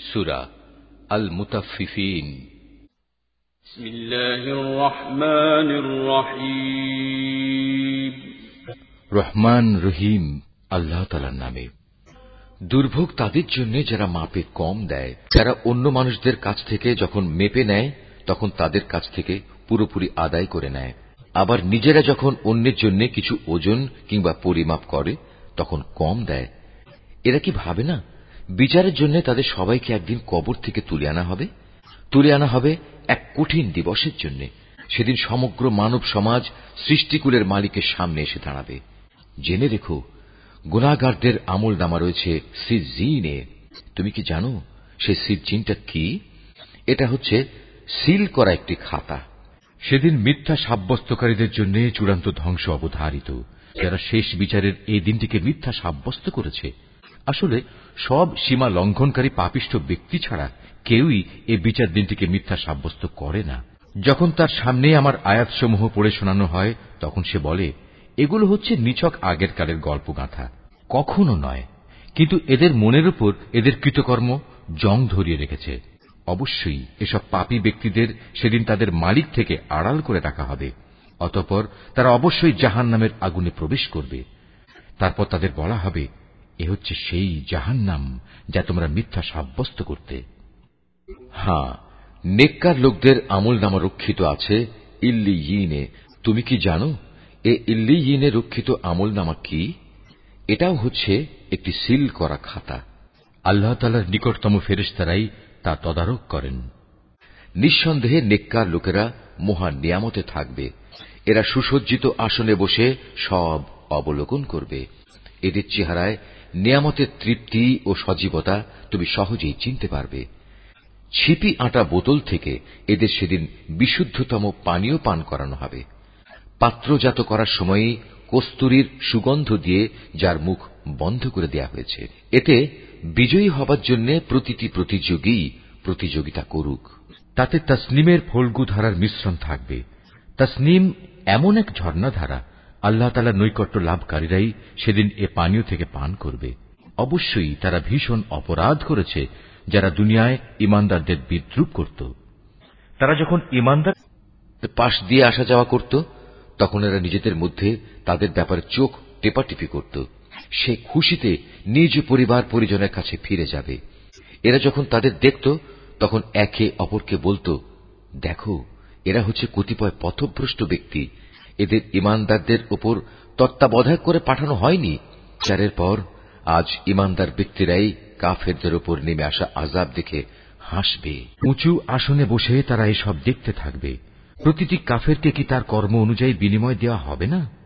সুরা আল মুতাফিফিন রহমান রহিম। আল্লাহ তালার নামে। দুর্ভোগ তাদের জন্য যারা মাপে কম দেয় যারা অন্য মানুষদের কাছ থেকে যখন মেপে নেয় তখন তাদের কাছ থেকে পুরোপুরি আদায় করে নেয়। আবার নিজেরা যখন অন্যের জন্য কিছু ওজন কিংবা পরিমাপ করে তখন কম দেয়। এরা কি ভাবে না? বিচারের জন্য তাদের সবাইকে একদিন কবর থেকে তুলে আনা হবে। তুলে আনা হবে এক কঠিন দিবসের জন্য। সেদিন সমগ্র মানব সমাজ সৃষ্টিকুলের মালিকের সামনে এসে দাঁড়াবে। জেনে রেখো, গুণাগারদের আমল নামা রয়েছে সিজিনে তুমি কি জানো, সেই সিজিনটা কি? এটা হচ্ছে সিল করা একটি খাতা। সেদিন মিথ্যা সাব্যস্তকারীদের জন্য চূড়ান্ত ধ্বংস অবধারিত। যারা শেষ বিচারের এই দিনটিকে মিথ্যা সাব্যস্ত করেছে আসলে সব সীমা লঙ্ঘনকারী পাপিষ্ঠ ব্যক্তি ছাড়া কেউই এ বিচার দিনটিকে মিথ্যা সাব্যস্ত করে না। যখন তার সামনে আমার আয়াতসমূহ পড়ে শোনানো হয়, তখন সে বলে, এগুলো হচ্ছে নিছক আগের কালের গল্প গাঁথা কখনো নয়। কিন্তু এদের মনের উপর এদের কৃতকর্ম জং ধরিয়ে রেখেছে। অবশ্যই এসব পাপী ব্যক্তিদের সেদিন তাদের মালিক থেকে আড়াল করে রাখা হবে। অতঃপর তারা অবশ্যই জাহান নামের আগুনে প্রবেশ করবে। তারপর তাদের বলা হবে এ হচ্ছে সেই জাহান নাম যা তোমরা মিথ্যা সাব্যস্ত করতে। হ্যাঁ নেককার লোকদের আমল নামা রক্ষিত আছে ইল্লি ইনে তুমি কি জানো, এ ইল্লি ইনে রক্ষিত আমল নামা কি? এটাও হচ্ছে একটি সিল করা খাতা। আল্লাহ তালার নিকটতম ফেরেস্তারাই তা তদারক করেন। নিঃসন্দেহে নেককার লোকেরা মহা নিয়ামতে থাকবে। এরা সুসজ্জিত আসনে বসে সব অবলোকন করবে। এদের চেহারায় নিয়ামতের তৃপ্তি ও সজীবতা তুমি সহজেই চিনতে পারবে। ছিপি আটা বোতল থেকে এদের সেদিন বিশুদ্ধতম পানীয় পান করানো হবে। পাত্রজাত করার সময়ই কস্তুরীর সুগন্ধ দিয়ে যার মুখ বন্ধ করে দেয়া হয়েছে। এতে বিজয়ী হবার জন্য প্রতিটি প্রতিযোগী প্রতিযোগিতা করুক। তাতে তসনিমের ফলগু ধারার মিশ্রণ থাকবে। তসনিম এমন এক ঝর্ণাধারা আল্লাহ তালা নৈকট্য লাভকারীরাই সেদিন এ পানীয় থেকে পান করবে। অবশ্যই তারা ভীষণ অপরাধ করেছে, যারা দুনিয়ায় ইমানদারদের বিদ্রুপ করত। তারা যখন ইমানদার পাশ দিয়ে আসা যাওয়া করত, তখন এরা নিজেদের মধ্যে তাদের ব্যাপারে চোখ টেপাটিপি করত। সে খুশিতে নিজ পরিবার পরিজনের কাছে ফিরে যাবে। এরা যখন তাদের দেখত, তখন একে অপরকে বলত, দেখো, এরা হচ্ছে কতিপয় পথভ্রষ্ট ব্যক্তি এদের ইমানদারদের উপর তত্ত্বাবধায়ক করে পাঠানো হয়নি। চারের পর আজ ইমানদার ব্যক্তিরাই কাফেরদের উপর নেমে আসা আজাব দেখে হাসবে। উঁচু আসনে বসে তারা এসব দেখতে থাকবে। প্রতিটি কাফেরকে কি তার কর্ম অনুযায়ী বিনিময় দেওয়া হবে না?